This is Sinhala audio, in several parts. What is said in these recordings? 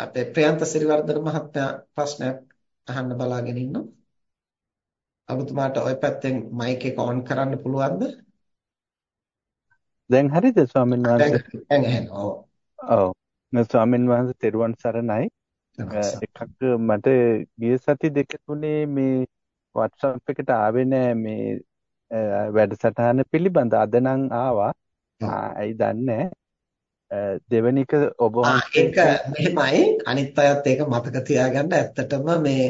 අපේ ප්‍රියන්ත සිරිවර්ධන මහත්මයා ප්‍රශ්නයක් අහන්න බලාගෙන ඉන්නවා. ඔබතුමාට ওই පැත්තෙන් මයික් එක ඔන් කරන්න පුළුවන්ද? දැන් හරිද ස්වාමීන් වහන්සේ? දැන් ඇහෙනවා. ඔව්. මම ස්වාමීන් වහන්සේ තෙරුවන් සරණයි. එකක් මට ගිය සති දෙක තුනේ මේ WhatsApp එකට ආවේ නෑ මේ වැඩසටහන පිළිබඳ අද නම් ආවා. ඇයි දන්නේ දෙවෙනි එක ඔබ ඒක මෙහෙමයි අනිත් අයත් ඒක මතක තියාගන්න ඇත්තටම මේ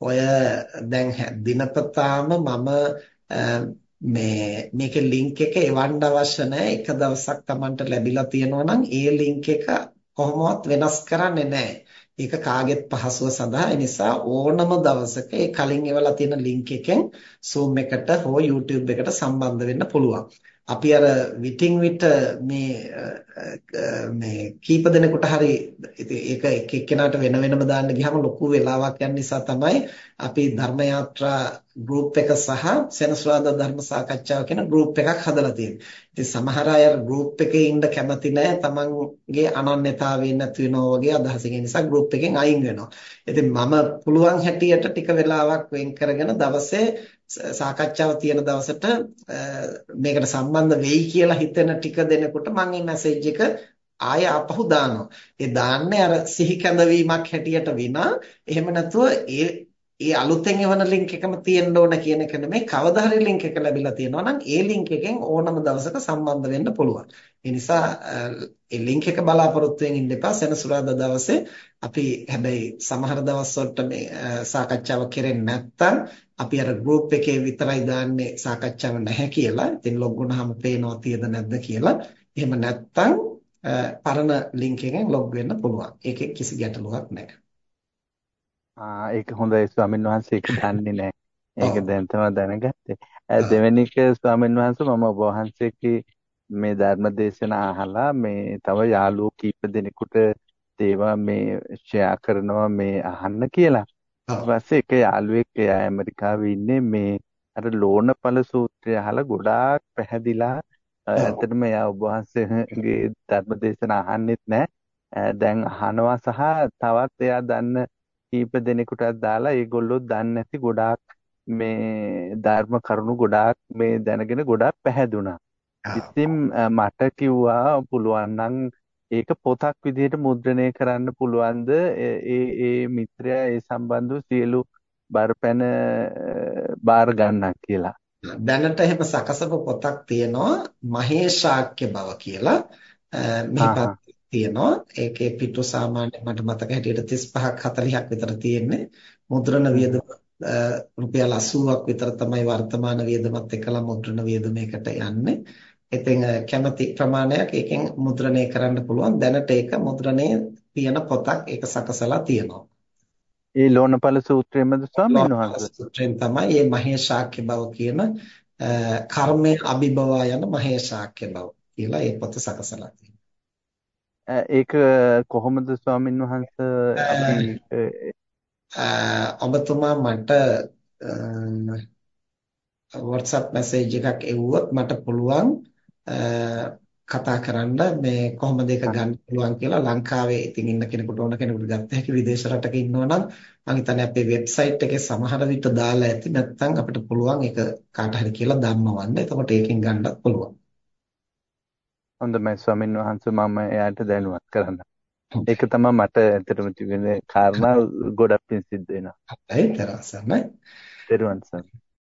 ඔය දැන් දිනපතාම මම මේ මේකේ ලින්ක් එක එවන්න අවශ්‍ය නැහැ එක දවසක් Tamanට ලැබිලා තියෙනවා නම් ඒ ලින්ක් එක කොහොමවත් වෙනස් කරන්නේ නැහැ. ඒක කාගෙත් පහසුව සඳහා ඒ නිසා ඕනම දවසක ඒ කලින් එවලා තියෙන ලින්ක් එකෙන් Zoom එකට හෝ YouTube එකට සම්බන්ධ වෙන්න පුළුවන්. අපි අර විටින් විට මේ මේ කීප දෙනෙකුට හරි ඒක එක එක්කෙනාට වෙන වෙනම දාන්න ගියාම ලොකු වෙලාවක් යන නිසා තමයි අපි ධර්ම යාත්‍රා ගෲප් එක සහ සෙනසුරාදා ධර්ම සාකච්ඡාව කියන ගෲප් එකක් හදලා තියෙනවා. ඉතින් සමහර අය ගෲප් එකේ ඉන්න කැමති නැහැ. තමන්ගේ අනන්‍යතාවය නැති වෙනවා වගේ අදහසකින් නිසා ගෲප් එකෙන් අයින් වෙනවා. ඉතින් මම පුළුවන් හැටියට ටික වෙලාවක් වෙන් කරගෙන දවසේ සාකච්ඡාව තියෙන දවසට මේකට සම්බන්ධ වෙයි කියලා හිතෙන ටික දෙනෙකුට මම මේ මැසේජ් එක ආය ආපහු දානවා. ඒ දාන්නේ අර සිහි කැඳවීමක් හැටියට විනා එහෙම නැතුව ඒ ඒ අලුතෙන් එවන ලින්ක් එකම තියෙන්න ඕන කියන එක නෙමෙයි කවදා හරි ලින්ක් එක ලැබිලා තියෙනවා නම් ඒ ලින්ක් එකෙන් ඕනම දවසක සම්බන්ධ වෙන්න පුළුවන්. ඒ නිසා ඒ ලින්ක් එක බලාපොරොත්තු වෙමින් ඉන්න එපා සෙනසුරාදා දවසේ අපි හැබැයි සමහර දවස්වලට මේ සාකච්ඡාව කෙරෙන්නේ නැත්නම් අපි අර ගෲප් එකේ විතරයි දාන්නේ සාකච්ඡාව නැහැ කියලා. ඉතින් ලොග් වුණාම පේනවා තියද නැද්ද කියලා. එහෙම නැත්නම් පරණ ලින්ක් එකෙන් ලොග් වෙන්න පුළුවන්. ඒකේ කිසි ගැටලුවක් නැහැ. ආ ඒක හොඳයි ස්වාමීන් වහන්සේ ඒක දන්නේ නැහැ. ඒක දැන් තමයි දැනගත්තේ. දෙවෙනි එක ස්වාමීන් වහන්සේ මම ඔබ වහන්සේගේ මේ ධර්ම දේශනා අහලා මේ තව යාළුවෝ කීප දෙනෙකුට ඒවා මේ ෂෙයා කරනවා මේ අහන්න කියලා. ඊට පස්සේ එක යාළුවෙක් එයා ඇමරිකාවේ ඉන්නේ මේ අර ලෝණපල සූත්‍රය අහලා ගොඩාක් පැහැදිලා ඇත්තටම එයා ඔබ වහන්සේගේ ධර්ම දේශන අහන්නෙත් නැහැ. දැන් අහනවා සහ තවත් එයා දන්න කීප දෙනෙකුටත් දාලා ඒගොල්ලෝ දන්නේ නැති ගොඩාක් මේ ධර්ම කරුණු ගොඩාක් මේ දැනගෙන ගොඩාක් පැහැදුනා. ඉතින් මට කිව්වා පුළුවන් නම් ඒක පොතක් විදිහට මුද්‍රණය කරන්න පුළුවන්ද ඒ ඒ මිත්‍රයා ඒ සම්බන්ධව සියලු බරපැන බාර ගන්නක් කියලා. දැනට එහෙම සකසපු පොතක් තියෙනවා මහේශාක්‍ය බව කියලා. මේ තියෙනවා. ඒකේ පිටු සාමාන්‍ය මට මතක හැටියට 35ක් 40ක් විතර තියෙන්නේ. මුද්‍රණ වියදම රුපියල් 80ක් විතර තමයි වර්තමාන වියදමත් එක්කලා මුද්‍රණ වියදමයකට යන්නේ. ඉතින් කැමති ප්‍රමාණයක් ඒකෙන් මුද්‍රණය කරන්න පුළුවන්. දැනට ඒක මුද්‍රණයේ තියෙන පොතක් ඒක සකසලා තියෙනවා. ඒ ලෝණපල සූත්‍රයේමද ස්වාමීන් වහන්සේ? සූත්‍රයෙන් තමයි මේ මහේශාක්‍ය බව කියන කර්මයේ අභිබවා යන මහේශාක්‍ය බව කියලා ඒ පොත සකසලා තියෙනවා. ඒක කොහොමද ස්වාමීන් වහන්සේ අපි ඔබතුමා මට WhatsApp message එකක් එවුවොත් මට පුළුවන් කතා කරන්න මේ කොහොමද ඒක ගන්න පුළුවන් කියලා ලංකාවේ ඉතින් ඉන්න කෙනෙකුට ඕන කෙනෙකුට ගත්ත හැකි විදේශ රටක ඉන්නවා නම් මම හිතන්නේ අපේ වෙබ්සයිට් එකේ සමහර විට දාලා ඇති නැත්නම් අපිට පුළුවන් ඒක කාට හරි කියලා දන්නවන්න. එතකොට ඒකෙන් ගන්නත් පුළුවන්. හොඳයි ස්වාමීන් වහන්සේ මම එයාට දැනුවත් කරන්න. ඒක තමයි මට ඇත්තටම තිබෙන කාරණා ගොඩක් පිං සිද්ධ වෙනවා. හරි තරසමයි. දරුවන් සර්.